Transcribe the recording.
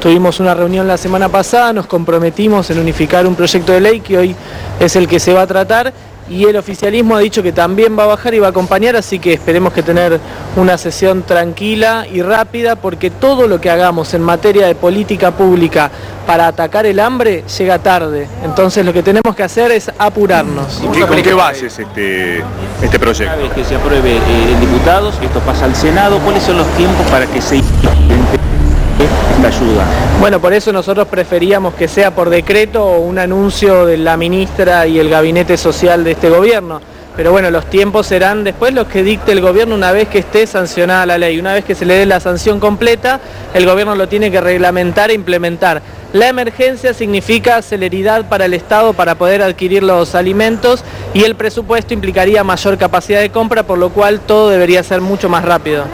Tuvimos una reunión la semana pasada, nos comprometimos en unificar un proyecto de ley que hoy es el que se va a tratar y el oficialismo ha dicho que también va a bajar y va a acompañar, así que esperemos que tener una sesión tranquila y rápida porque todo lo que hagamos en materia de política pública para atacar el hambre llega tarde. Entonces lo que tenemos que hacer es apurarnos. ¿Y ¿Con qué bases este, este proyecto? Una vez que se apruebe eh, en diputados, esto pasa al Senado, ¿cuáles son los tiempos para que se esta ayuda? Bueno, por eso nosotros preferíamos que sea por decreto o un anuncio de la ministra y el gabinete social de este gobierno. Pero bueno, los tiempos serán después los que dicte el gobierno una vez que esté sancionada la ley. Una vez que se le dé la sanción completa, el gobierno lo tiene que reglamentar e implementar. La emergencia significa celeridad para el Estado para poder adquirir los alimentos y el presupuesto implicaría mayor capacidad de compra, por lo cual todo debería ser mucho más rápido.